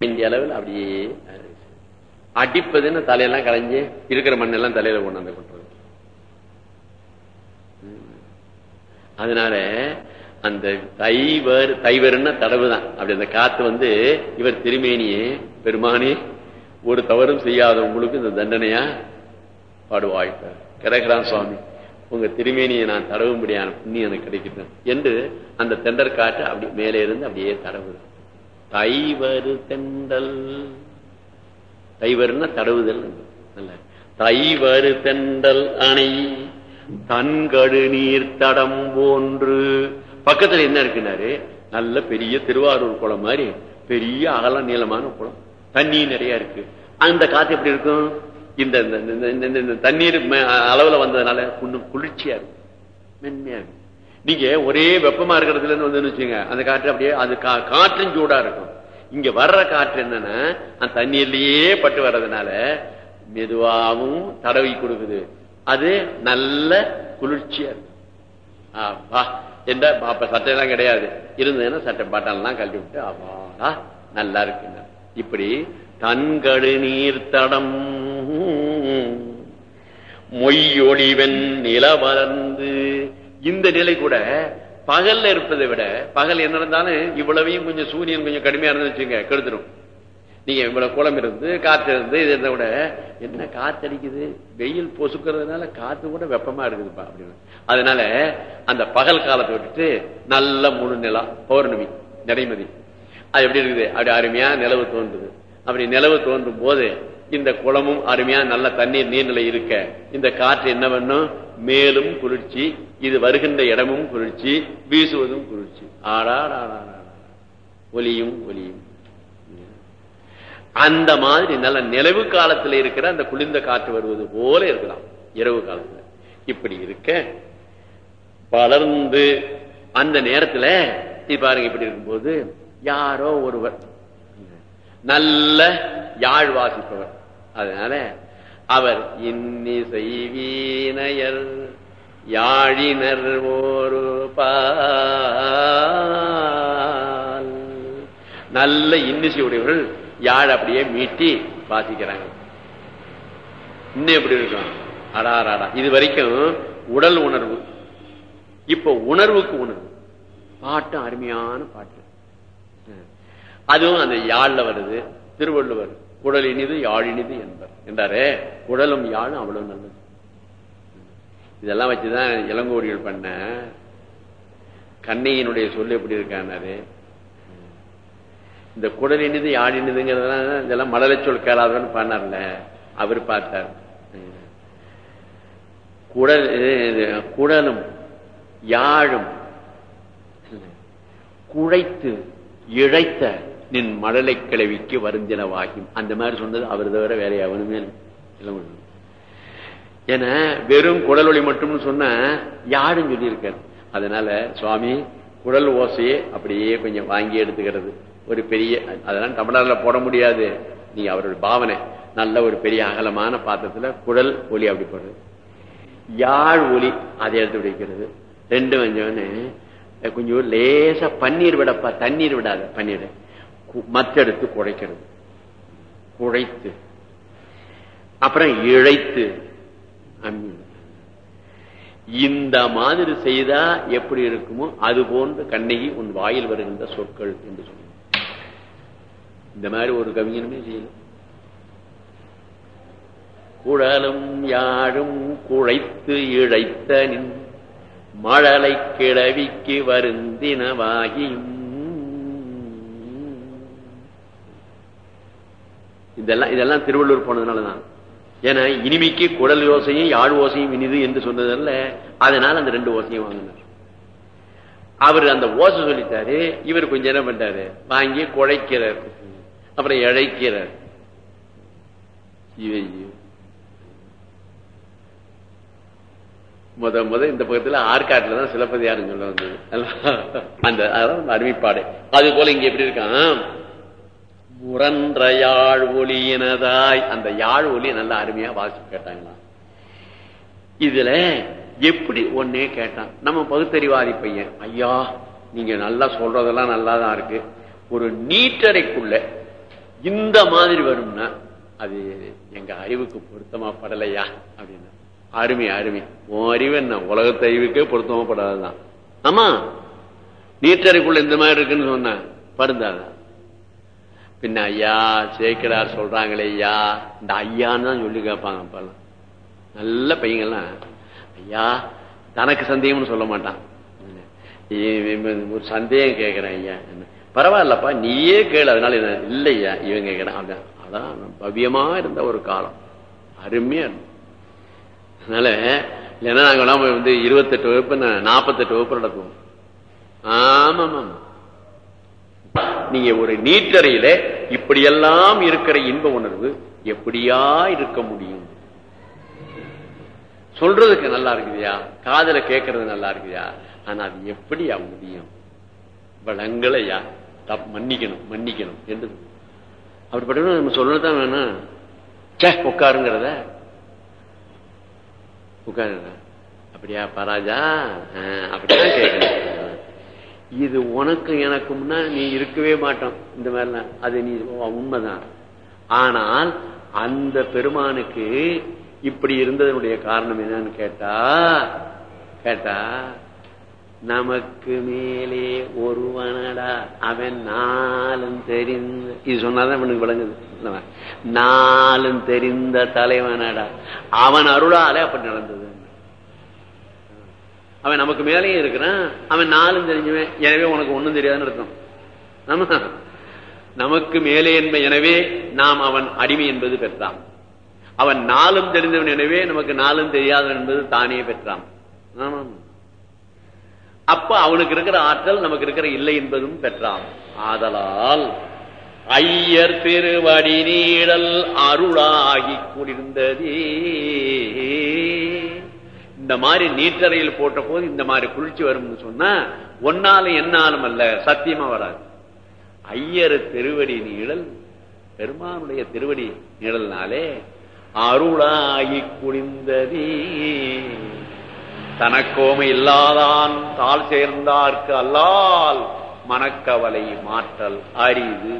இந்திய அளவில் அப்படியே அடிப்பதுன்னு தலையெல்லாம் கலைஞ்சு இருக்கிற மண்ணெல்லாம் தலையில கொண்டாந்து கொண்டுறது அதனால அந்த தைவர் தைவர்னா தடவுதான். அப்படி அந்த காத்து வந்து இவர் திருமேனியே பெருமானே ஒரு தவறும் செய்யாத உங்களுக்கு இந்த தண்டனையா? பாடுவாய்ப்பார் கிடைக்கிறான் சுவாமி உங்க திருமேனியை நான் தடவும்படியான புண்ணியம் எனக்கு கிடைக்கிறேன் என்று அந்த தெண்டர் காற்று அப்படி மேலே இருந்து அப்படியே தடவுதான் தைவரு தெண்டல் தைவருன்னா தடவுதல். நல்ல. தைவரு தெண்டல் அணை தன்கடு நீர் தடம் போன்று. பக்கத்துல என்ன இருக்குனாரு? நல்ல பெரிய திருவாரூர் குளம் மாதிரி பெரிய அகல நீளமான குளம். தண்ணி நிறைய இருக்கு. அந்த காத்து எப்படி இருக்கும்? இந்த இந்த தண்ணீர் அளவுல வந்ததுனால இன்னும் குளிர்ச்சியா இருக்கும். மென்மையா இருக்கும். நீங்க ஒரே வெப்பமா இருக்கிறதுல இருந்து வந்து வச்சுங்க அந்த காற்று அப்படியே அது காற்றும் சூடா இருக்கும். இங்க வர்ற காற்று என்னன்னா அந்த தண்ணீர்லயே பட்டு வர்றதுனால மெதுவாகவும் தடவி கொடுக்குது. அது நல்ல குளிர்ச்சியா இருக்கும். என்ற அப்ப சட்டையெல்லாம் கிடையாது. இருந்ததுன்னா சட்டை பாட்டெல்லாம் கழட்டி விட்டு அவாடா நல்லா இருக்கு இப்படி தன்கடு நீர் தடம் மொய்யொழிவன் நில வளர்ந்து இந்த நிலை கூட பகல்ல இருப்பதை விட பகல் என்ன இருந்தாலும் இவ்வளவையும் கொஞ்சம் சூரியன் கொஞ்சம் கடுமையா இருந்து வச்சுங்க கெடுத்துரும். நீங்க இவ்வளவு குளம் இருந்து காத்து இருந்து இது இருந்த விட என்ன காத்தடிக்குது வெயில் பொசுக்கிறதுனால காத்து கூட வெப்பமா இருக்குதுப்பா அப்படின்னு அதனால அந்த பகல் காலத்தை விட்டுட்டு நல்ல முழு நிலா பௌர்ணமி நிறைமதி அது எப்படி இருக்குது? அப்படி அருமையா நிலவு தோன்றுது. அப்படி நிலவு தோன்றும் போது இந்த குளமும் அருமையா நல்ல தண்ணீர் நீர்நிலை இருக்க. இந்த காற்று என்ன பண்ணும்? மேலும் குளிர்ச்சி இது வருகின்ற இடமும் குளிர்ச்சி வீசுவதும் குளிர்ச்சி. ஆடாடா ஒலியும் ஒலியும் அந்த மாதிரி நல்ல நிலவு காலத்துல இருக்கிற அந்த குளிர்ந்த காற்று வருவது போல இருக்கலாம். இரவு காலத்துல. இப்படி இருக்க. வளர்ந்து அந்த நேரத்துல பாருங்க இப்படி இருக்கும்போது யாரோ ஒருவர் நல்ல யாழ் வாசிப்பவர். அதனால அவர் இன்னிசை வீணையர் யாழினர் ஒரு பால். நல்ல இன்னிசை உடையவர்கள் யாழ் அப்படியே மீட்டி வாசிக்கிறாங்க. இன்னும் எப்படி இருக்கும்? அடாராடா இது வரைக்கும் உடல் உணர்வு இப்ப உணர்வுக்கு உணர்வு. பாட்டு அருமையான பாட்டு. அதுவும் அந்த யாழ்ல வருது திருவள்ளுவர். குடல் இனிது யாழ் இனிது என்பர். என்றாரே குடலும் யாழும் அவ்வளவு நல்லது. இதெல்லாம் வச்சுதான் இளங்கோடிகள் பண்ண. கண்ணையினுடைய சொல்லு எப்படி இருக்காரு இந்த குடல் இனிது யாழ் இனிதுங்கிறதெல்லாம் இதெல்லாம் மடலை சொல் கேளாதவன்னு பண்ணார்ல. அவர் பார்த்தார். குடல் குடலும் யாழும் குழைத்து இழைத்த நின் மடலை கிளவிக்கு வருந்தினவாகும். அந்த மாதிரி சொன்னது அவர் தவிர வேற எவனுமே என வெறும் குடல் ஒளி மட்டும்னு சொன்ன யாரும் சொல்லியிருக்கார். அதனால சுவாமி குடல் ஓசையே அப்படியே கொஞ்சம் வாங்கி எடுத்துக்கிறது. ஒரு பெரிய அதெல்லாம் தமிழ்நாடுல போட முடியாது. நீ அவரோட பாவனை. நல்ல ஒரு பெரிய அகலமான பாத்திரத்துல குடல் ஒலி அப்படி போடுறது. யாழ் ஒலி அதை எடுத்து பிடிக்கிறது ரெண்டு கொஞ்சம் கொஞ்சம் லேசா பன்னீர் விடப்பா தண்ணீர் விடாத பன்னீர். மத்தெடுத்து குழைக்கிறது குழைத்து அப்புறம் இழைத்து இந்த மாதிரி செய்தா எப்படி இருக்குமோ அது போன்ற கண்ணகி உன் வாயில் வருகின்ற சொற்கள் என்று சொல்லுங்க இந்த மாதிரி ஒரு கவிஞனுமே செய்யல. குழலும் யாழும் குழைத்து இழைத்த நின் மழலை கிழவிக்கு வருந்தினவாகியும் இதெல்லாம் இதெல்லாம் திருவள்ளூர் போனதுனாலதான். ஏன்னா இனிமைக்கு குடல் ஓசையும் யாழ் ஓசையும் இனிது என்று சொன்னதல்ல. அதனால அந்த ரெண்டு ஓசையும் வாங்கினார். அவர் அந்த ஓசை சொல்லிட்டாரு. இவர் கொஞ்சம் என்ன பண்றாரு வாங்கி குழைக்கிறார். அப்புறம் இழைக்கிறார். முத முத இந்த பக்கத்துல ஆற்காட்டுல தான் சிலப்பதியாருன்னு சொல்ல வந்தது. அந்த அருமைப்பாடு. அது போல இங்க எப்படி இருக்கான்? முரன்ற யாழ் ஒளியினதாய். அந்த யாழ் ஒலி நல்லா அருமையா வாசி கேட்டாங்களாம் இதுல எப்படி ஒன்னே கேட்டான். நம்ம பகுத்தறிவாதி பையன் ஐயா நீங்க நல்லா சொல்றதெல்லாம் நல்லா தான் இருக்கு. ஒரு நீட்டறைக்குள்ள இந்த மாதிரி வரும்னா அது எங்க அறிவுக்கு பொருத்தமா படலையா? அப்படின்னா. அருமை அருமை. உன் அறிவு என்ன? உலகத்து அறிவுக்கே பொருத்தமா படாதுதான். ஆமா நீட்டறைக்குள்ள இந்த மாதிரி இருக்குன்னு சொன்ன பருந்தாதான் பின்ன ஐயா சேர்க்கிறார் சொல்றாங்களே ஐயா. இந்த ஐயான்னு தான் சொல்லி கேட்பாங்க அப்பெல்லாம். நல்ல பையங்கள்லாம். ஐயா தனக்கு சந்தேகம்னு சொல்ல மாட்டான். ஒரு சந்தேகம் கேட்கிறேன் ஐயா. பரவாயில்லப்பா நீயே கேளு அதனால இல்லையா இவன் கேட்கிறான். அதான் அதான் பவ்யமா இருந்த ஒரு காலம். அருமையா இருந்த அதனால இல்லைன்னா நாங்க வந்து இருபத்தெட்டு வகுப்பு நாற்பத்தெட்டு வகுப்பு நடத்துவோம். ஆமா ஆமா நீங்க ஒரு நீட்டறையில இப்படியெல்லாம் இருக்கிற இன்ப உணர்வு எப்படியா இருக்க முடியும்? சொல்றதுக்கு நல்லா இருக்குதுயா? காதல கேட்கறது நல்லா இருக்குதியா? ஆனா அது எப்படியா முடியும்? வளங்களையா? தப் மன்னிக்கணும் மன்னிக்கணும் என்று. அப்படிப்பட்ட நம்ம சொல்லதான் வேணும். சே உட்காருங்கிறத. உட்காருங்க. அப்படியா பராஜா? அப்படிதான் கேட்கணும் இது உனக்கு எனக்கும்னா நீ இருக்கவே மாட்டோம். இந்த மாதிரிலாம். அது நீ உண்மைதான். ஆனால் அந்த பெருமானுக்கு இப்படி இருந்ததனுடைய காரணம் என்னன்னு கேட்டா கேட்டா நமக்கு மேலே ஒருவனடா. அவன் நாளும் தெரிந்த இது சொன்னாதான் அவனுக்கு விளங்குது. நாளும் தெரிந்த தலைவனடா. அவன் அருளாலே அப்படி நடந்தது. அவன் நமக்கு மேலேயும் இருக்கிறான் அவன் நாளும் தெரிஞ்சவன். எனவே உனக்கு ஒண்ணும் தெரியாதுன்னு இருக்கும் ஆமா நமக்கு மேலே என்ப எனவே நாம் அவன் அடிமை என்பது பெற்றான். அவன் நாளும் தெரிந்தவன் எனவே நமக்கு நாளும் தெரியாதவன் என்பது தானே பெற்றான். அப்ப அவனுக்கு இருக்கிற ஆற்றல் நமக்கு இருக்கிற இல்லை என்பதும் பெற்றான். ஆதலால் ஐயர் திருவடி நீழல் அருளாகி குளிர்ந்ததே இந்த மாதிரி நீட்டறையில் போட்ட போது இந்த மாதிரி குளிர்ச்சி வரும்னு சொன்னா ஒன்னாலும் என்னாலும் அல்ல சத்தியமா வராது. ஐயர் திருவடி நீழல் பெருமானுடைய திருவடி நிழல்னாலே அருளாகி குளிர்ந்ததே தனக்கோமை இல்லாதான் தாழ் சேர்ந்தார்க்கு அல்லால் மனக்கவலை மாற்றல் அரிது.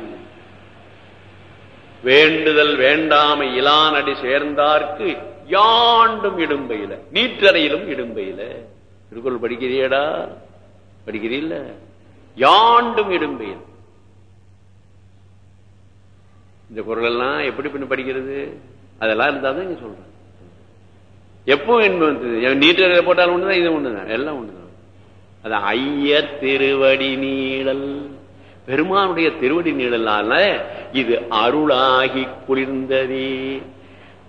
வேண்டுதல் வேண்டாமை இலானடி சேர்ந்தார்க்கு யாண்டும் இடும்பையில நீற்றறையிலும் இடும்பையில. திருக்குறள் படிக்கிறியடா? படிக்கிறீல்ல? யாண்டும் இடும்பையில். இந்த குரல் எல்லாம் எப்படி பண்ணி படிக்கிறது? அதெல்லாம் இருந்தா தான் இங்க சொல்றேன். எப்போ நீட்டறையில போட்டாலும் ஒண்ணுதான் இது ஒண்ணுதான். எல்லாம் ஒண்ணுதான். அது ஐயர் திருவடி நீழல். பெருமானுடைய திருவடி நீழலால இது அருளாகி குளிர்ந்ததே.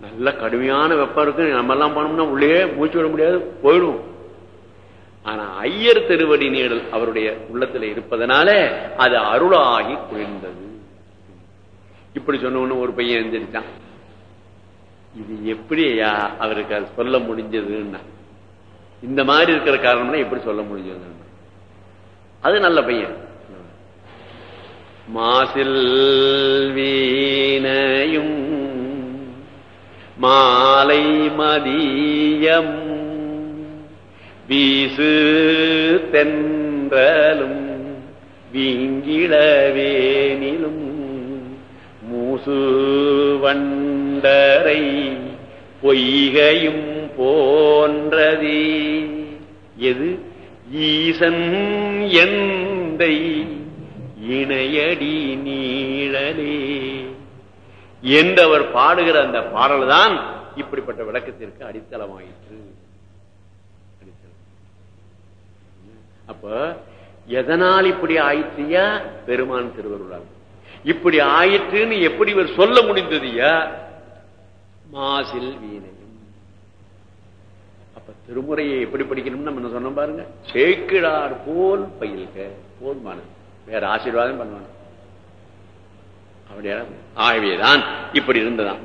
நல்ல கடுமையான வெப்பம் இருக்கு. நம்ம எல்லாம் போனோம்னா உள்ளே மூச்சு விட முடியாது போயிடும் ஆனா ஐயர் திருவடி நீடல் அவருடைய உள்ளத்துல இருப்பதனால அது அருளாகி குளிர்ந்தது. இப்படி சொன்ன ஒரு பையன் எழுந்திருச்சான். இது எப்படியா அவருக்கு அது சொல்ல முடிஞ்சதுன்னா? இந்த மாதிரி இருக்கிற காரணம்னா எப்படி சொல்ல முடிஞ்சது அது நல்ல பையன். மாசில் வீணையும் மாலை மதியம் வீசு தென்றலும் வீங்கிழவேனிலும் மூசு வண்டரை பொய்கையும் போன்றதி. எது? ஈசன் எந்தை இணையடி நீழலே. என்று அவர் பாடுகிற அந்த பாடல் தான் இப்படிப்பட்ட விளக்கத்திற்கு அடித்தளமாயிற்று. அப்ப எதனால் இப்படி ஆயிற்றியா? பெருமான் திருவருளால். இப்படி ஆயிற்றுன்னு எப்படி இவர் சொல்ல முடிந்ததுயா? மாசில் வீணையும். அப்ப திருமுறையை எப்படி படிக்கணும்னு நம்ம சொன்னோம் பாருங்க? சேக்கிழார் போல் பயில்க. போதுமானது வேற ஆசீர்வாதம் பண்ணுவாங்க அப்படியா ஆகவேதான் இப்படி இருந்ததான்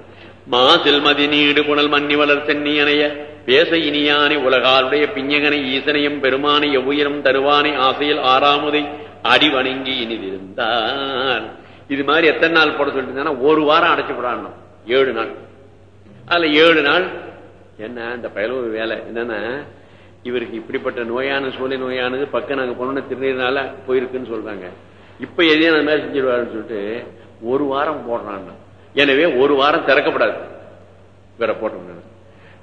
மாசில் மதி நீடு புனல் மன்னி வளர் சென்னி பேச இனியானை உலகாருடைய பிஞ்சகனை ஈசனையும் பெருமானை எவ்வுயிரம் தருவானை ஆசையில் ஆறாமுதை அடி வணங்கி இனிதிருந்தார். இது மாதிரி எத்தனை நாள் போட சொல்லிட்டு ஒரு வாரம் அடைச்சு போடாணும் ஏழு நாள். அதுல ஏழு நாள். என்ன இந்த பயலூர் வேலை என்னன்னா இவருக்கு இப்படிப்பட்ட நோயான சூழ்நிலை நோயானது பக்கம் நாங்க போனோம்னு திருநீர்னால போயிருக்குன்னு சொல்றாங்க. இப்ப எதையும் அந்த மாதிரி செஞ்சிருவாருன்னு சொல்லிட்டு ஒரு வாரம் போடுறான் எனவே ஒரு வாரம் திறக்கப்படாது. வேற போட்டோம்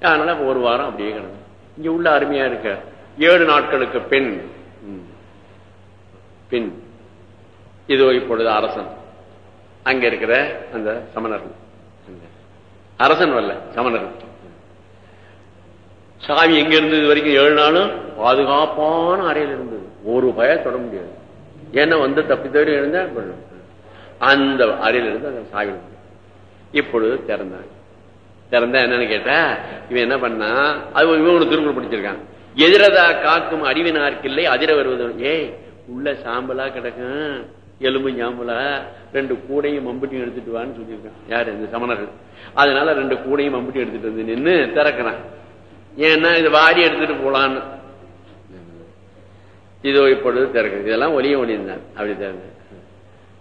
அதனால ஒரு வாரம் அப்படியே கிடந்து இங்க உள்ள அருமையா இருக்க. ஏழு நாட்களுக்கு பெண் பெண் இது இதோ இப்பொழுது அரசன். அங்க இருக்கிற அந்த சமணர்கள். அங்க. அரசன் வரல சமணர்கள். சாவி எங்க இருந்தது இது வரைக்கும் ஏழு நாளும்? பாதுகாப்பான அறையில் இருந்தது ஒரு பய தொட முடியாது. ஏன்னா வந்து தப்பி தவிர இருந்தா அந்த அறையிலிருந்து இருந்து. அந்த இப்பொழுது திறந்தாங்க திறந்தா என்னன்னு கேட்டா இவன் என்ன பண்ணா அது இவன் திருக்குறள் படிச்சிருக்கான். எதிரதா காக்கும் அறிவினார்க்கில்லை அதிர வருவது. ஏய் உள்ள சாம்பலா கிடக்கும் எலும்பு சாம்பலா ரெண்டு கூடையும் மம்புட்டியும் எடுத்துட்டு வான்னு சொல்லியிருக்கான். யாரு? இந்த சமணர்கள். அதனால ரெண்டு கூடையும் மம்புட்டி எடுத்துட்டு வந்து நின்னு திறக்கிறான். ஏன்னா இது வாடி எடுத்துட்டு போலான்னு. இதோ இப்பொழுது திறக்கு இதெல்லாம் ஒளிய ஒளியிருந்தான் அப்படி திறந்து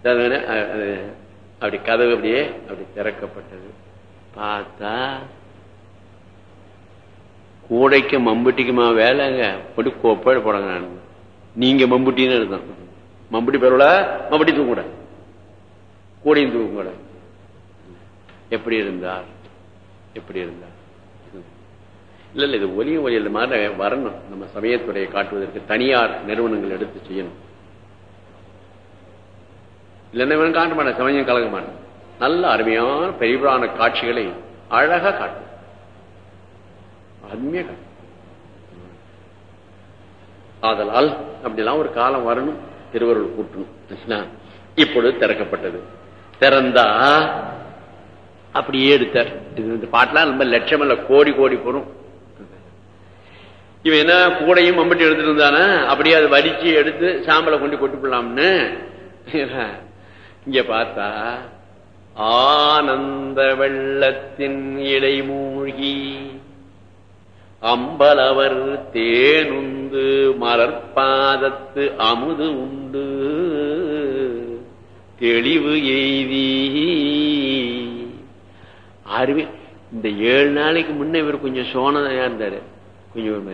அப்படி கதவு அப்படியே அப்படி திறக்கப்பட்டது. பார்த்தா கூடைக்கு மம்புட்டிக்குமா வேலைங்க? அப்படி கோப்பை போடுங்க நீங்க மம்புட்டின்னு எழுதான் மம்புட்டி பேரோட மம்புட்டி தூக்க கூட கூடையும் தூக்க கூட எப்படி இருந்தார்? எப்படி இருந்தார்? இல்ல இல்ல இது ஒலியும் ஒலியில் மாதிரி வரணும். நம்ம சமயத்துறையை காட்டுவதற்கு தனியார் நிறுவனங்கள் எடுத்து செய்யணும். இல்லைன்னா இவன் காட்ட மாட்டேன் சமயம் கலங்க மாட்டேன் நல்ல அருமையான பெரியபுராண காட்சிகளை அழகா காட்டும். அருமையா காட்டும். ஆதலால் அப்படிலாம் ஒரு காலம் வரணும் திருவருள் கூட்டணும். இப்பொழுது திறக்கப்பட்டது. திறந்தா அப்படியே எடுத்தார். இது இந்த பாட்டெல்லாம் ரொம்ப லட்சம் இல்ல கோடி கோடி போறோம் இவன் என்ன கூடையும் மம்பட்டி எடுத்துட்டு இருந்தானா அப்படியே அதை வடிச்சு எடுத்து சாம்பலை கொண்டு கொட்டி போடலாம்னு. இங்க பார்த்தா ஆனந்த வெள்ளத்தின் இடை மூழ்கி அம்பலவர் தேனுந்து மலர்பாதத்து அமுது உண்டு தெளிவு எய்தி. அருமை இந்த ஏழு நாளைக்கு முன்ன இவர் கொஞ்சம் சோனதையா இருந்தாரு. கொஞ்சம்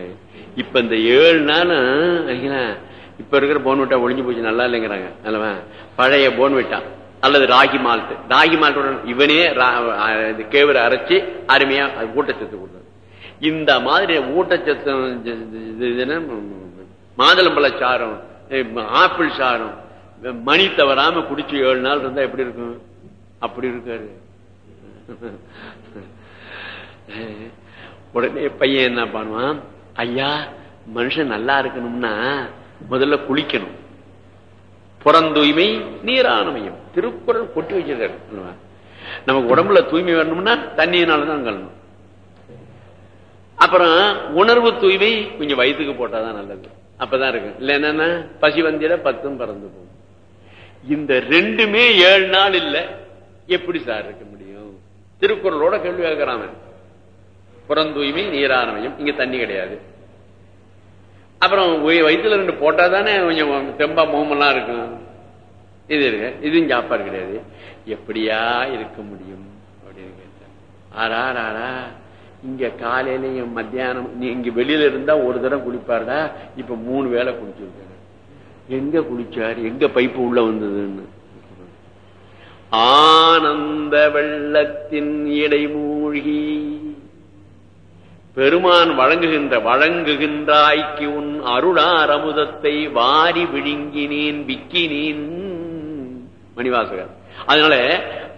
இப்ப இந்த ஏழு நாளும் இப்ப இருக்கிற போன்விட்டா ஒளிஞ்சு போச்சு நல்லா இல்லைங்கிறாங்க. அல்லவா பழைய போன்விட்டா அல்லது ராகி மால்ட்டு. ராகி மால்ட்டோட இவனே ரா- இந்த கேவரை அரைச்சி அருமையா அது ஊட்டச்சத்து கொடுத்தது. இந்த மாதிரி ஊட்டச்சத்து இது- மாதுளம்பழ சாரம் ஆப்பிள் சாரம் மணி தவறாம குடிச்சு ஏழு நாள் இருந்தா எப்படி இருக்கும்? அப்படி இருக்காரு. உடனே பையன் என்ன பண்ணுவான்? ஐயா மனுஷன் நல்லா இருக்கணும்னா முதல்ல குளிக்கணும். புறந்தூய்மை நீரானமையும். திருக்குறள் கொட்டி வச்சிருக்காரு. நமக்கு உடம்புல தூய்மை வேணும்னா தண்ணியினாலதான் கழணும் அப்புறம் உணர்வு தூய்மை கொஞ்சம் வயிற்றுக்கு போட்டாதான் நல்லது. அப்பதான் இருக்கு இல்ல என்னன்னா பசி வந்திட பத்தும் பறந்து போகும். இந்த ரெண்டுமே ஏழு நாள் இல்ல. எப்படி சார் இருக்க முடியும்? திருக்குறளோட கேள்வி கேட்கிறான் புறந்தூய்மை நீரானமையும். இங்க தண்ணி கிடையாது. அப்புறம் வயிற்றுல வயித்துல போட்டா போட்டாதானே கொஞ்சம் தெம்பா மோமெல்லாம் இருக்கும். இது இருக்கு. இதுவும் சாப்பாடு கிடையாது. எப்படியா இருக்க முடியும்? அப்படின்னு ஆறா ஆறா இங்க காலையிலயும் மத்தியானம் நீ இங்க வெளியில இருந்தா ஒரு தடவை குளிப்பாருடா இப்ப மூணு வேளை குளிச்சிருக்காரு எங்க குளிச்சாரு எங்க பைப்பு உள்ள வந்ததுன்னு. ஆனந்த வெள்ளத்தின் இடை மூழ்கி பெருமான் வழங்குகின்ற வழங்குகின்றாய்க்கு உன் அருளார் அமுதத்தை வாரி விழுங்கினேன் விக்கினேன். மணிவாசகர். அதனால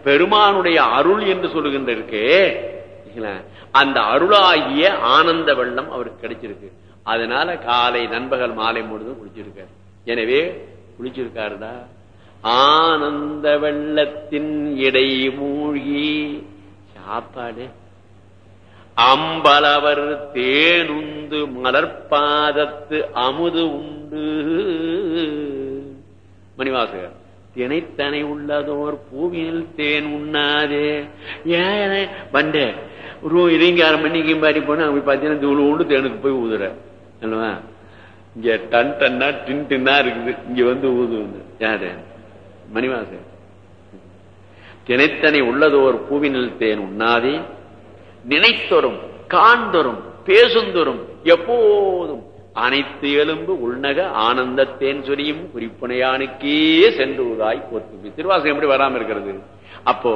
பெருமானுடைய அருள் என்று சொல்லுகின்ற இருக்கு அந்த அருளாகிய ஆனந்த வெள்ளம் அவருக்கு கிடைச்சிருக்கு. அதனால காலை நண்பகல் மாலை முழுதும் குளிச்சிருக்காரு. எனவே குளிச்சிருக்காருடா. ஆனந்த வெள்ளத்தின் இடை மூழ்கி சாப்பாடு அம்பலவர் தேனுந்து மலர்பாதத்து அமுது உண்டு. மணிவாசகர் தினைத்தனை உள்ளதோர் பூவியில் தேன் உண்ணாதே. ஏன்? வண்டே ஒரு அரை மணிக்கு மாதிரி போனா அங்க போய் பார்த்தீங்கன்னா தூள் உண்டு தேனுக்கு போய் ஊதுற. அல்லவா இங்க டன் டன்னா டின் டின்னா இருக்குது. இங்க வந்து ஊது யாரு? மணிவாசகர். தினைத்தனை உள்ளதோர் பூவினில் தேன் உண்ணாதே. நினைத்தொரும் காண்தொரும் பேசுந்தொரும் எப்போதும். அனைத்து எலும்பு உள்நக ஆனந்தத்தேன் சொரியும் குறிப்புனையானுக்கே சென்றுவதாய் போத்து திருவாசகம் எப்படி வராம இருக்கிறது? அப்போ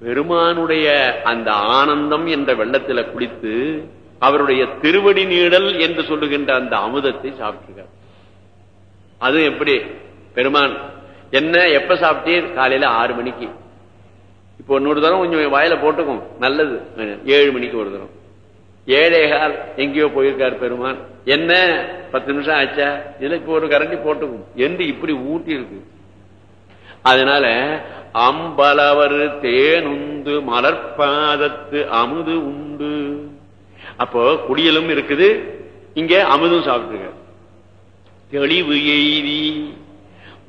பெருமானுடைய அந்த ஆனந்தம் என்ற வெள்ளத்துல குளித்து அவருடைய திருவடி நீடல் என்று சொல்லுகின்ற அந்த அமுதத்தை சாப்பிட்டுருக்கார். அது எப்படி? பெருமான் என்ன எப்ப சாப்பிட்டீர்? காலையில ஆறு மணிக்கு. இப்போ இன்னொரு தரம் கொஞ்சம் வாயில போட்டுக்கும். நல்லது. ஏழு மணிக்கு ஒரு தரம் ஏழேகால் எங்கேயோ போயிருக்கார் பெருமான். என்ன? பத்து நிமிஷம் ஆச்சா? இதுல இப்ப ஒரு கரண்டி போட்டுக்கும். என்று இப்படி ஊட்டி இருக்கு. அதனால அம்பலவர் தேனுந்து மலர்பாதத்து அமுது உண்டு. அப்போ குடியலும் இருக்குது. இங்க அமுதும் சாப்பிட்டுருக்க தெளிவு எய்தி.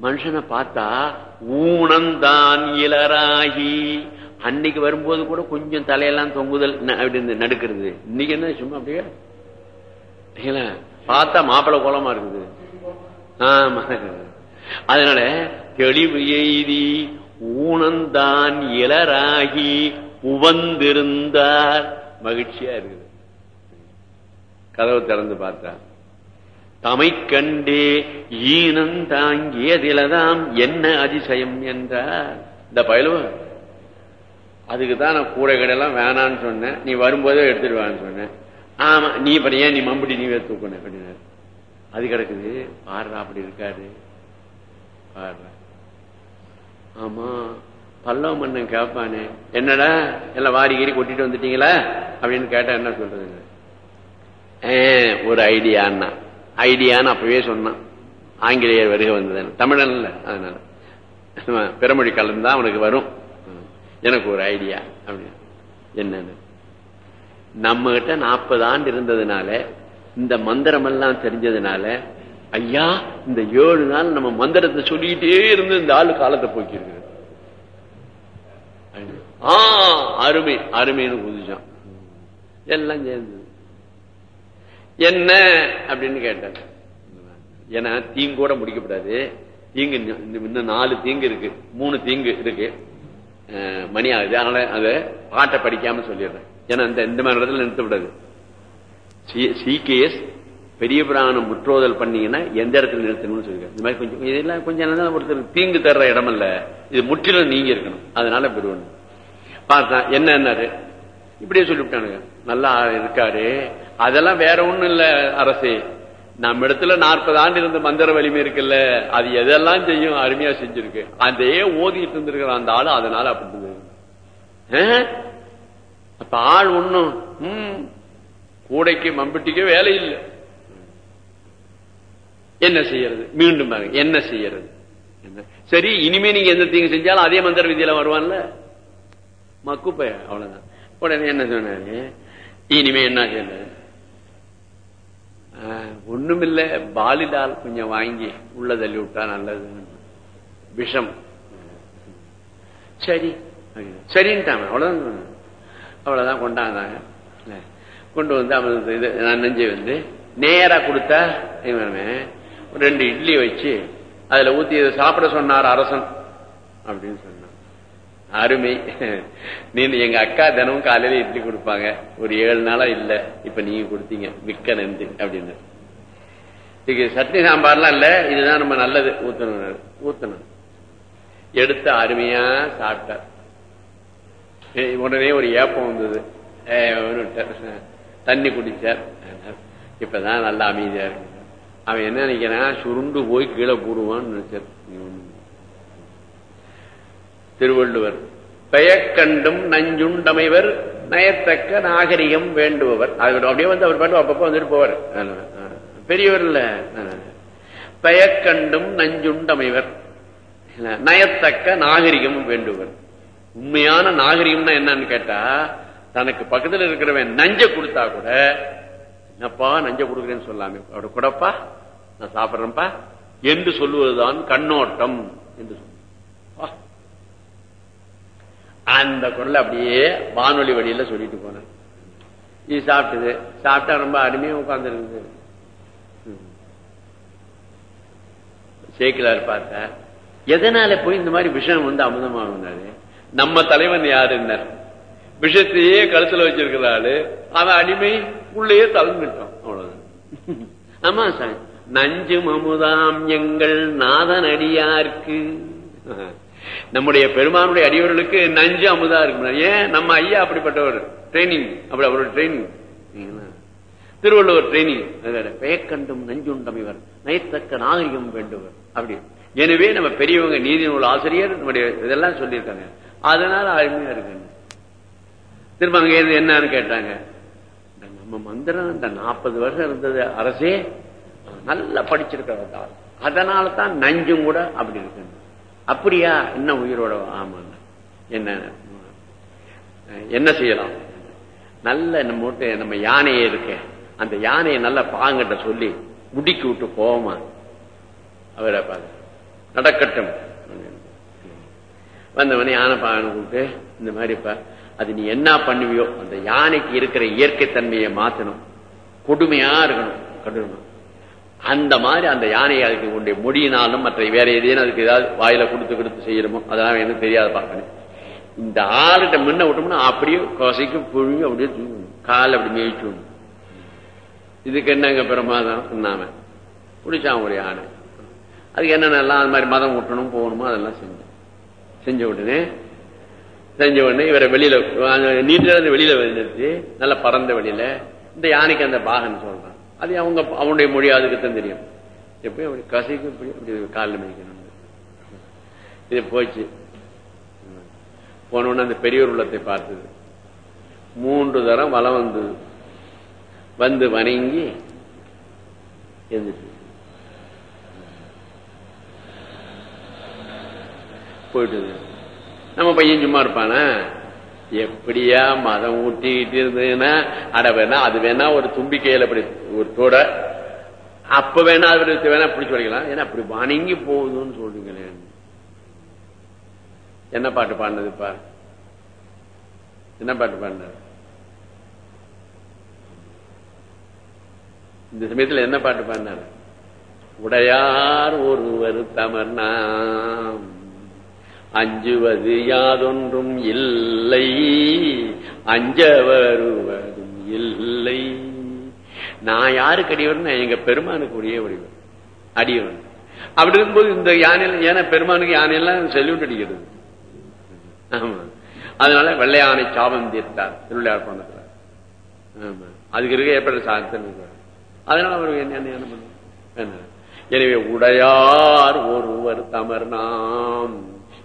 மனுஷனை பார்த்தா ஊனந்தான் இளராகி. அன்னைக்கு வரும்போது கூட கொஞ்சம் தலையெல்லாம் தொங்குதல் அப்படின்னு நடுக்கிறது. இன்னைக்கு என்ன சும்மா அப்படியே? பார்த்தா மாப்பிள்ள கோலமா இருக்குது. ஆமா. அதனால தெளிவு எய்தி ஊனந்தான் இளராகி உவந்திருந்தார். மகிழ்ச்சியா இருக்குது. கதவு திறந்து பார்த்தா. தமை கண்டே ஈனம் தாங்கியதிலதாம் என்ன அதிசயம் என்றார். இந்த பயலுவ அதுக்கு தான் நான் கூடை கடையெல்லாம் வேணான்னு சொன்னேன். நீ வரும்போதே எடுத்துடுவான்னு சொன்னேன். ஆமா நீ இப்ப ஏன் நீ மம்படி நீ தூக்கணும் அப்படின்னு அது கிடக்குது. பாடுறா அப்படி இருக்காரு. பாடுறா ஆமா பல்லவ மன்னன் கேட்பானே என்னடா எல்லாம் வாரி கீரி கொட்டிட்டு வந்துட்டீங்களா? அப்படின்னு கேட்டா என்ன சொல்றது ஒரு ஐடியான்னா ஐடியான்னு அப்பவே சொன்னான். ஆங்கிலேயர் வருகை வந்தது தமிழன்ல அதனால. பிறமொழி கலந்தா அவனுக்கு வரும். எனக்கு ஒரு ஐடியா அப்படின்னு. என்னன்னு. நம்ம கிட்ட நாற்பது ஆண்டு இருந்ததுனால இந்த மந்திரம் எல்லாம் தெரிஞ்சதுனால ஐயா இந்த ஏழு நாள் நம்ம மந்திரத்தை சொல்லிட்டே இருந்து இந்த ஆளு காலத்தை போக்கிருக்கு ஆ அருமை. அருமைன்னு குதிச்சான். எல்லாம் சேர்ந்து. என்ன? அப்படின்னு கேட்டாங்க ஏன்னா தீங்கு கூட முடிக்கப்படாது. தீங்கு இன்னும் நாலு தீங்கு இருக்கு. மூணு தீங்கு இருக்கு. மணி ஆகுது. அதனால அதை பாட்டை படிக்காம சொல்லிடுறேன். ஏன்னா இந்த இந்த மாதிரி இடத்துல நிறுத்தப்படாது சிகேஎஸ் பெரிய பிராணம் முற்றோதல் பண்ணீங்கன்னா எந்த இடத்துல நிறுத்தணும்னு சொல்லிருக்கேன் இந்த மாதிரி கொஞ்சம் இதெல்லாம் கொஞ்சம் ஒருத்தர் தீங்கு தர்ற இடம் அல்ல இது முற்றிலும் நீங்க இருக்கணும். அதனால பெருவன் பார்த்தா என்னன்னாரு இப்படியே சொல்லிவிட்டானுங்க. நல்லா இருக்காரு. அதெல்லாம் வேற ஒண்ணும் இல்ல அரசே. நம்ம இடத்துல நாற்பது ஆண்டு இருந்த மந்திர வலிமை இருக்குல்ல அது எதெல்லாம் செய்யும் அருமையா செஞ்சிருக்கு. அதே ஓதிட்டு இருந்திருக்கிற அந்த ஆளு அதனால அப்படி அப்ப ஆள் ஒண்ணும். உம் கூடைக்கு மம்பட்டிக்கு வேலை இல்லை. என்ன செய்யறது? மீண்டும் பாருங்க என்ன செய்யறது? சரி இனிமே நீங்க எந்த தீங்கு செஞ்சாலும் அதே மந்திர விதியில வருவான்ல? மக்குப்ப அவ்வளவுதான். உடனே என்ன சொன்னாரு? இனிமே என்ன செய்யறது? ஒண்ணுமில்ல பாலிடால் கொஞ்சம் வாங்கி உள்ள தள்ளி விட்டா நல்லது. விஷம். சரி. சரின்ட்டாங்க அவ்வளவுதான் அவ்வளவுதான் கொண்டாந்தாங்க. கொண்டு வந்து அவன் இது நான் நெஞ்சு வந்து நேரா கொடுத்தா ரெண்டு இட்லி வச்சு அதுல ஊத்தி சாப்பிட சொன்னார் அரசன். அப்படின்னு சொல்லி. அருமை. நீ எங்க அக்கா தினமும் காலையில இட்லி கொடுப்பாங்க. ஒரு ஏழு நாளா இல்ல. இப்ப நீங்க கொடுத்தீங்க. மிக்க நன்றி அப்படின்னு. இதுக்கு சட்னி சாம்பார்லாம் இல்ல. இதுதான் நம்ம நல்லது. ஊத்தணும். ஊத்தணும். எடுத்து அருமையா சாப்பிட்டார் உடனே ஒரு ஏப்பம் வந்தது. தண்ணி குடிச்சார் இப்பதான் நல்லா அமைதியா இருக்கு. அவன் என்ன நினைக்கிறான்? சுருண்டு போய் கீழே போடுவான்னு நினைச்சார் திருவள்ளுவர். பெயக்கண்டும் நஞ்சுண்டமைவர் நயத்தக்க நாகரிகம் வேண்டுபவர். அப்படியே வந்து அவர் பாட்டு அப்பப்போ வந்துட்டு போவார். பெரியவர் இல்ல. பெயக்கண்டும் நஞ்சுண்டமைவர் நயத்தக்க நாகரிகம் வேண்டுவர் உண்மையான நாகரிகம்னா என்னன்னு கேட்டா தனக்கு பக்கத்தில் இருக்கிறவன் நஞ்ச கொடுத்தா கூட என்னப்பா நஞ்ச கொடுக்குறேன்னு சொல்லாமே. அவட கூடப்பா? நான் சாப்பிட்றேன்ப்பா. என்று சொல்லுவதுதான் கண்ணோட்டம் என்று அந்த குரல் அப்படியே வானொலி வழியில சொல்லிட்டு போனேன். இது சாப்பிட்டது. சாப்பிட்டா ரொம்ப அருமையா உட்கார்ந்து இருக்குது சேக்கிலார் பார்த்தா எதனால போய் இந்த மாதிரி விஷயம் வந்து அமுதமாகுனாரு நம்ம தலைவன் யாருன்னார் விஷயத்தையே கழுத்துல வச்சிருக்கிறாரு அவன் அடிமை உள்ளேயே தளர்ந்துட்டான் அவ்வளவுதான். ஆமா சார். நஞ்சு மமுதாம் எங்கள் நாதனடியார்க்கு. நம்முடைய பெருமானுடைய அடியவர்களுக்கு நஞ்சு அமுதா இருக்கு ஏன்? நம்ம ஐயா அப்படிப்பட்டவர். ட்ரைனிங் அப்படி அவரோட ட்ரைனிங் திருவள்ளுவர் ட்ரைனிங் பெயக்கண்டும் நஞ்சுண்டம் இவர். நயத்தக்க நாகரிகம் வேண்டுவர். அப்படி. எனவே நம்ம பெரியவங்க நீதி நூல் ஆசிரியர் நம்முடைய இதெல்லாம் சொல்லியிருக்காங்க. அதனால அருமையா இருக்கு திரும்ப அங்க இருந்து என்னன்னு கேட்டாங்க. நம்ம மந்திரம் இந்த நாற்பது வருஷம் இருந்தது அரசே. நல்லா படிச்சிருக்கிற அதனால தான் நஞ்சும் கூட அப்படி இருக்கு அப்படியா? என்ன உயிரோட? ஆமா. என்ன? என்ன செய்யலாம்? நல்ல நம்ம நம்ம யானையே இருக்க. அந்த யானையை நல்ல பாங்கிட்ட சொல்லி முடிக்கி விட்டு போவோமா? அவரை பாரு. நடக்கட்டும். வந்தவனே யானை பாகனை கூப்பிட்டு இந்த மாதிரிப்பா அது நீ என்ன பண்ணுவியோ? அந்த யானைக்கு இருக்கிற இயற்கை தன்மையை மாத்தணும். கொடுமையா இருக்கணும். கட்டுணும் அந்த மாதிரி அந்த யானையை அதுக்கு உடைய மொழியினாலும் மற்ற வேற எதையும் அதுக்கு ஏதாவது வாயில கொடுத்து கொடுத்து செய்யணுமோ அதெல்லாம் எனக்கு தெரியாத பார்க்கணும் இந்த ஆளுகிட்ட முன்ன விட்டோம்னா அப்படியே கொசைக்கு புழுங்கி அப்படியே கால் அப்படி மேய்ச்சு இதுக்கு என்னங்க பிரமாதம்? நாம பிடிச்சான் ஒரு யானை. அதுக்கு என்னென்னலாம் அது மாதிரி மதம் விட்டணும் போகணுமோ அதெல்லாம் செஞ்சேன். செஞ்ச உடனே செஞ்ச உடனே இவரை வெளியில நீட்டில இருந்து வெளியில நிறுத்தி நல்லா பறந்த வெளியில. இந்த யானைக்கு அந்த பாகன் சொல்றான் அது அவங்க அவனுடைய மொழி அதுக்குத்தான் தெரியும். எப்பயும் அப்படி கசைக்கு இப்படி அப்படி காலில் மேய்க்கணும் இது போச்சு. போனோன்னு அந்த பெரியோர் உள்ளத்தை பார்த்தது. மூன்று தரம் வலம் வந்தது வந்து வணங்கி எழுந்துட்டு போயிட்டு நம்ம பையன் சும்மா இருப்பானா? எப்படியா மதம் ஊட்டிக்கிட்டு இருந்ததுன்னா அட வேணா அது வேணா ஒரு தும்பிக்கையில அப்படி ஒரு தோட. அப்ப வேணா அது வேணா பிடிச்சு வரைக்கலாம். ஏன்னா அப்படி வணங்கி போகுதுன்னு சொல்றீங்களே. என்ன பாட்டு பாடினதுப்பா என்ன பாட்டு பாடினார்? இந்த சமயத்துல என்ன பாட்டு பாடினார்? உடையார் ஒருவர் தமர்னாம். அஞ்சுவது யாதொன்றும் இல்லை. அஞ்ச வருவதும் இல்லை. நான் யாருக்கு அடியவன் எங்க பெருமானுக்கு உரிய வடிவன் அடியவன் அப்படி இருக்கும்போது இந்த யானையில ஏன்னா பெருமானுக்கு யானையெல்லாம் செல்யூட் அடிக்கிறது. ஆமா. அதனால வெள்ளையானை சாபம் தீர்த்தார் திருவிளையார் பண்ணத்துல ஆமா. அதுக்கு இருக்க ஏற்பட்ட சாதத்தில் அதனால அவர் என்ன என்ன பண்ணும் எனவே உடையார் ஒருவர் தமர் நாம்.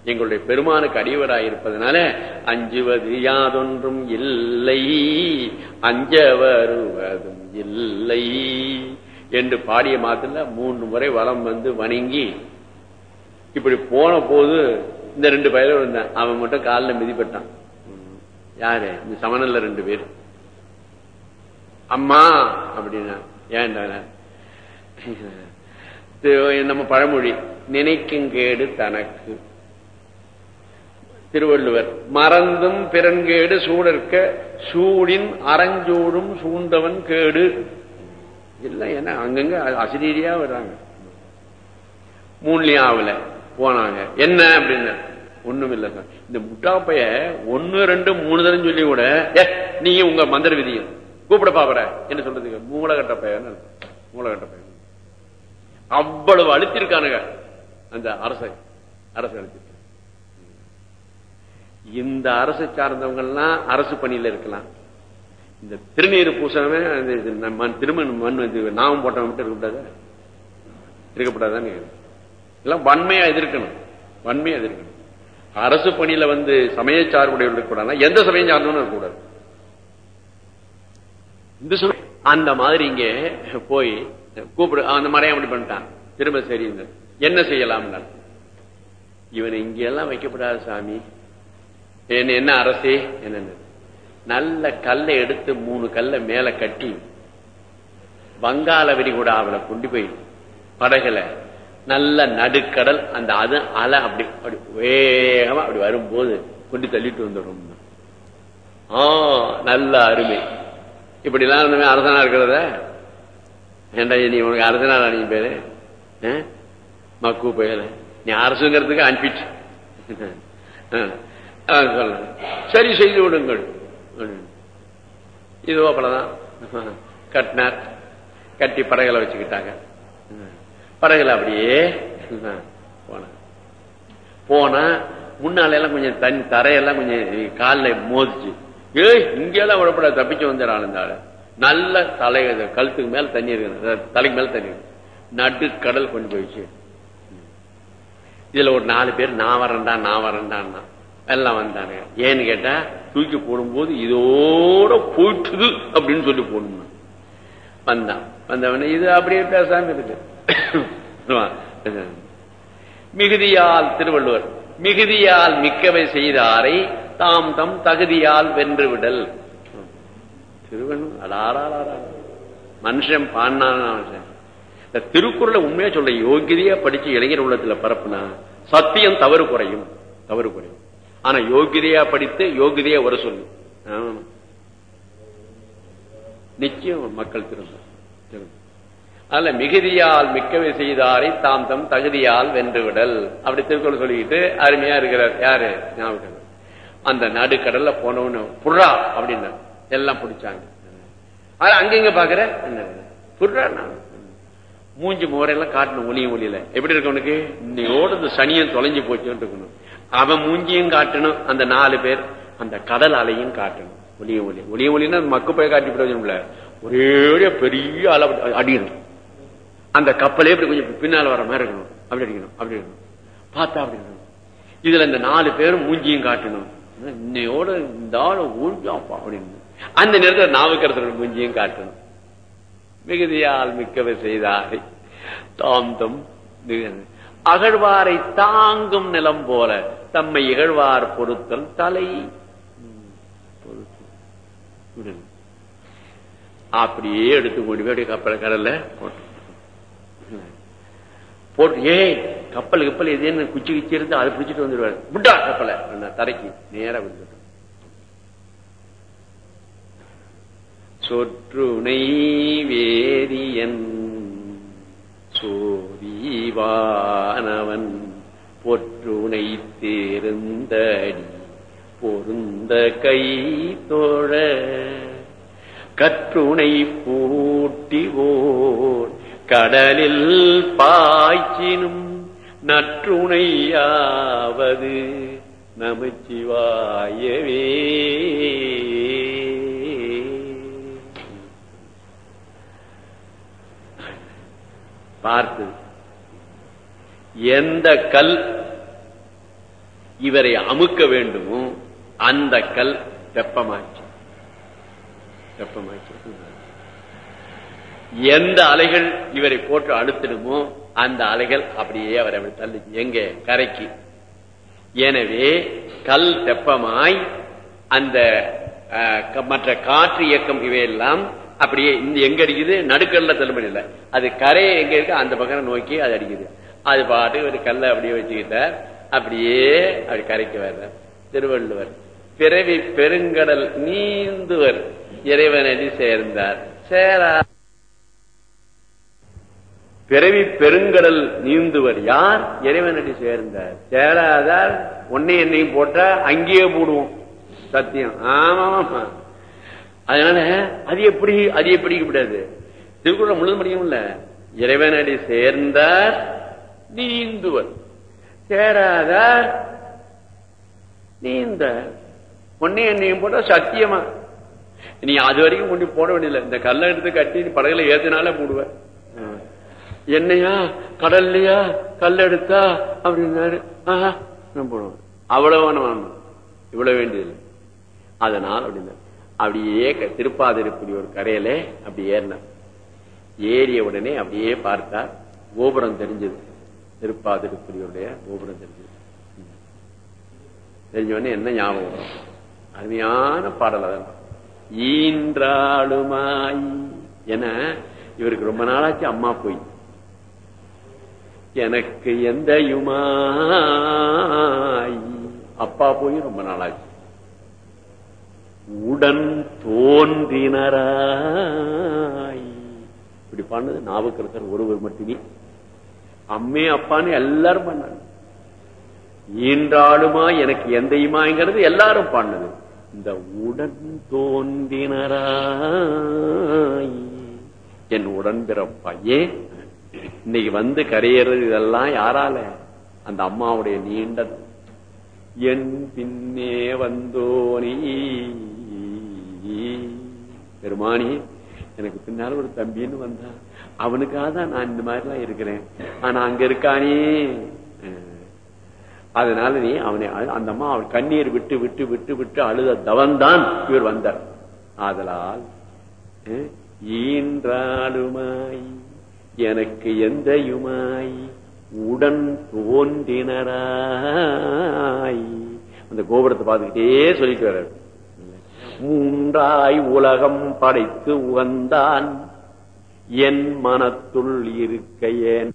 எங்களுடைய பெருமானுக்கு அடியவராயிருப்பதனால அஞ்சுவது யாதொன்றும் இல்லை அஞ்ச வருவதும் இல்லை என்று பாடிய மாத்திர மூன்று முறை வளம் வந்து வணங்கி இப்படி போன போது இந்த ரெண்டு பயிலும் இருந்தான். அவன் மட்டும் காலில் மிதிப்பட்டான். யாரு? இந்த சமணல்ல ரெண்டு பேர். அம்மா அப்படின்னா ஏன்டா நம்ம பழமொழி நினைக்கும் கேடு தனக்கு. திருவள்ளுவர் மறந்தும் பிறன்கேடு சூழற்க சூடின் அறஞ்சூடும் சூண்டவன் கேடு. இல்லை ஏன்னா அங்கங்க அசிரீரியா வர்றாங்க. மூணுலயும் ஆகல போனாங்க. என்ன அப்படின்னு? ஒண்ணும் இல்லை சார். இந்த முட்டாப்பைய ஒன்னு ரெண்டு மூணு தரம் சொல்லி கூட ஏ உங்க மந்திர விதியும். கூப்பிட பாக்குற என்ன சொல்றதுக்கு? மூலகட்ட பையன் மூலகட்ட பையன். அவ்வளவு அழுத்திருக்கானுங்க அந்த அரச அரசு அழுத்திருக்க இந்த அரசு சார்ந்தவங்க எல்லாம் அரசு பணியில இருக்கலாம். இந்த திருநீர் பூசணமே திருமண் மண் நாமம் போட்டவன் மட்டும் இருக்கக்கூடாது? இருக்கக்கூடாதான்னு எல்லாம் வன்மையா எதிர்க்கணும். வன்மையா எதிர்க்கணும். அரசு பணியில வந்து சமய சார்புடைய இருக்கக்கூடாது எந்த சமயம் சார்ந்தவனும் இருக்கக்கூடாது. இந்த அந்த மாதிரி இங்க போய் கூப்பிடு அந்த மறையம் அப்படி பண்ணிட்டான். திரும்ப சரி என்ன செய்யலாம் இவனை இங்க எல்லாம் வைக்கப்படாது சாமி. என்ன என்ன அரசே? என்ன நல்ல கல்லை எடுத்து மூணு கல்லை மேல கட்டி வங்காள விரிகுடாவில கொண்டு போய் படகுல நல்ல நடுக்கடல் அந்த அது அலை அப்படி அப்படி வேகமா அப்படி வரும்போது கொண்டு தள்ளிட்டு வந்துடும். ஆ நல்ல அருமை. இப்படி எல்லாம் அரசனா இருக்கிறத? ஏண்டா நீ உனக்கு அரசனா நீ பேரு? மக்கு பேரு நீ அரசுங்கிறதுக்கு அனுப்பிட்டு. சரி செய்து விடுங்கள். இதுவோ அவ்வளவுதான். கட்டினார். கட்டி படகளை வச்சுக்கிட்டாங்க. படகுல அப்படியே போன போனா முன்னால எல்லாம் கொஞ்சம் தண்ணி தரையெல்லாம் கொஞ்சம் காலில் மோதிச்சு ஏய் இங்கெல்லாம் விடப்படாது தப்பிச்சு வந்துடான் இந்த ஆளு நல்ல தலை கழுத்துக்கு மேல தண்ணி இருக்கு தலைக்கு மேல தண்ணி இருக்கு நடு கடல் கொண்டு போயிடுச்சு. இதுல ஒரு நாலு பேர் நான் வரேன்டா நான் வரேன்டான்னா எல்லாம் வந்தாங்க. ஏன்னு கேட்டா தூக்கி போடும்போது இதோட போயிட்டுது அப்படின்னு சொல்லி போடணும். வந்தான். வந்தவன இது அப்படியே பேசாம இருக்கு மிகுதியால் திருவள்ளுவர் மிகுதியால் மிக்கவை செய்தாரை தாம் தம் தகுதியால் வென்று விடல் திருவள்ளுவர் மனுஷன் பாடினான் இந்த திருக்குறளை உண்மையா சொல்ற யோகியதையா படிச்சு இளைஞர் உள்ளத்துல பரப்புனா சத்தியம் தவறு குறையும். தவறு குறையும். ஆனா யோகிதையா படித்து யோகிதையா வர சொல்லு. நிச்சயம் மக்கள் திரும்ப. அல்ல மிகுதியால் மிக்கவை செய்தாரை தாம் தம் தகுதியால் வென்றுவிடல். அப்படி திருக்குறள் சொல்லிக்கிட்டு அருமையா இருக்கிறார். யாரு? ஞாபகம். அந்த நடுக்கடல்ல போனவனு புறா அப்படின்னா எல்லாம் பிடிச்சாங்க. அங்கங்க பாக்குற? புறா மூஞ்சி முறையெல்லாம் காட்டணும் ஒளியும் ஒளியில எப்படி இருக்கவனுக்கு இன்னையோட இந்த சனியன் தொலைஞ்சு போச்சுன்னு இருக்கணும். அவன் மூஞ்சியும் காட்டணும் அந்த நாலு பேர் அந்த கடல் அலையும் காட்டணும். ஒளிய ஒளி. ஒளிய ஒளின்னா மக்கு போய் காட்டி பிரயோஜனம் ஒரே பெரிய அலை அடிக்கணும் அந்த கப்பலே இப்படி கொஞ்சம் பின்னால வர மாதிரி இருக்கணும். அப்படி அடிக்கணும் அப்படி இருக்கணும் பார்த்தா அப்படி இருக்கணும். இதுல இந்த நாலு பேரும் மூஞ்சியும் காட்டணும். இன்னையோட இந்த ஆளு ஊழ்ஜாப்பா அப்படின்னு. அந்த நேரத்தில் நாவுக்கரசர்கள் மூஞ்சியும் காட்டணும். மிகுதியால் மிக்கவை செய்தாரை. தாம் தம் அகழ்வாரை தாங்கும் நிலம் போல தம்மை இகழ்வார் பொருத்தல் தலை. அப்படியே எடுத்து கொண்டு போய் கப்பல கடல்ல போட்டு. போட்டு ஏய் கப்பல் கப்பல் எதுன்னு குச்சி குச்சி இருந்து அதை பிடிச்சிட்டு வந்துடுவாரு. விட்டா கப்பலை. தரைக்கு நேரா விட்டு சொற்றுனை வேதியன் சோதிவானவன் பொற்றுனை தேர்ந்தடி பொருந்த கை தோழ கற்றுனை பூட்டிவோர் கடலில் பாய்ச்சினும் நற்றுணையாவது நமச்சிவாயவே பார்த்து எந்த கல் இவரை அமுக்க வேண்டுமோ அந்த கல் வெப்பமாச்சு வெப்பமாச்சு எந்த அலைகள் இவரை போட்டு அழுத்திடுமோ அந்த அலைகள் அப்படியே அவரை அப்படி தள்ளி எங்க? கரைக்கு. எனவே கல் தெப்பமாய் அந்த மற்ற காற்று இயக்கம் இவையெல்லாம் அப்படியே இந்த எங்க அடிக்குது? நடுக்கல்ல தள்ளுபடி இல்லை. அது கரையை எங்க இருக்கு? அந்த பக்கம் நோக்கி அது அடிக்குது. அது பாட்டு ஒரு கல்லை அப்படியே வச்சுக்கிட்டார். அப்படியே அப்படி கரைக்கு வர்ற திருவள்ளுவர் பிறவி பெருங்கடல் நீந்துவர் இறைவனடி சேர்ந்தார். சேரா. பிறவி பெருங்கடல் நீந்துவர் யார்? இறைவனடி சேர்ந்தார். சேராதார் ஒன்னே என்னையும் போட்டா அங்கேயே போடுவோம். சத்தியம். ஆமா அதனால அது எப்படி அது எப்படி கூடாது திருக்குறள் முழுது முடியும்ல இறைவனடி சேர்ந்தார் நீந்துவர் சேராதார் நீந்த ஒன்னே என்னையும் போட்டா சத்தியமா? நீ அது வரைக்கும் கொண்டு போட வேண்டியதில்லை. இந்த கல்லை எடுத்து கட்டி படகுல ஏத்தினால போடுவ என்னையா கடல்லையா கல் எடுத்தா? அப்படின்னாரு. அவ்வளவு இவ்வளவு வேண்டியதில்லை. அதனால் அப்படின்னா அப்படியே திருப்பாதிருப்படி ஒரு கரையில அப்படி ஏறினார். ஏறிய உடனே அப்படியே பார்த்தார். கோபுரம் தெரிஞ்சது. திருப்பாதிருப்படியுடைய கோபுரம் தெரிஞ்சது. தெரிஞ்ச உடனே என்ன ஞாபகம் அருமையான பாடல் அதான் ஈன்றாளுமாய். என இவருக்கு ரொம்ப நாளாச்சு அம்மா போய். எனக்கு எந்த யுமாய் அப்பா போய் ரொம்ப நாளாச்சு. உடன் தோன்றினராய். இப்படி பண்ணது நாவுக்கரசர் ஒருவர் மட்டுமே. அம்மே அப்பான்னு எல்லாரும் பண்ணாங்க. ஈன்றாளுமா எனக்கு எந்தையுமாங்கிறது எல்லாரும் பண்ணது. இந்த உடன் தோன்றினராய். என் உடன்பிறப்பா ஏன் இன்னைக்கு வந்து கரையறது இதெல்லாம் யாரால? அந்த அம்மாவுடைய நீண்ட என் பின்னே வந்தோனி. பெருமானி எனக்கு பின்னால ஒரு தம்பின்னு வந்தான் அவனுக்காக தான் நான் இந்த மாதிரி எல்லாம் இருக்கிறேன். ஆனா அங்க இருக்கானே. அதனால நீ அவனை அந்த அம்மா அவன் கண்ணீர் விட்டு விட்டு விட்டு விட்டு அழுத தவன்தான் இவர் வந்தார். ஆதலால் ஈன்றாலுமாய் எனக்கு எந்த யுமாய் உடன் தோன்றினராய். அந்த கோபுரத்தை பார்த்துக்கிட்டே சொல்லிட்டு வர்றாரு. மூன்றாய் உலகம் படைத்து உகந்தான். என் மனத்துள் இருக்க ஏன்